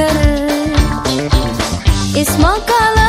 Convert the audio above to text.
بينا وفكر اسمع كلامه